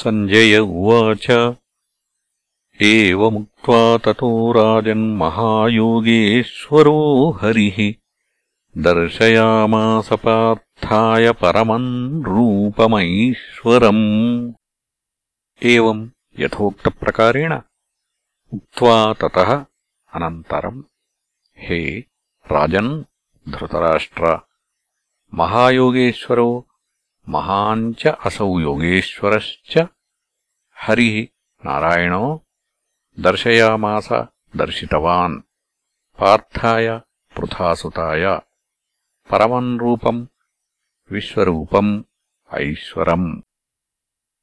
सञ्जय उवाच। एवमुक्त्वा ततो राजन्महायोगेश्वरो हरिः। दर्शयामासपार्थाय परमम् रूपमैश्वरम्। एवम् यथोक्तप्रकारेण उक्त्वा ततः अनन्तरम् हे राजन्, धृतराष्ट्र, महायोगेश्वरो महान् च असौ योगेश्वरश्च। हरिः नारायणो दर्शयामास दर्शितवान्। पार्थाय पृथासुताय। परमम् रूपम् विश्वरूपम् ऐश्वरम्।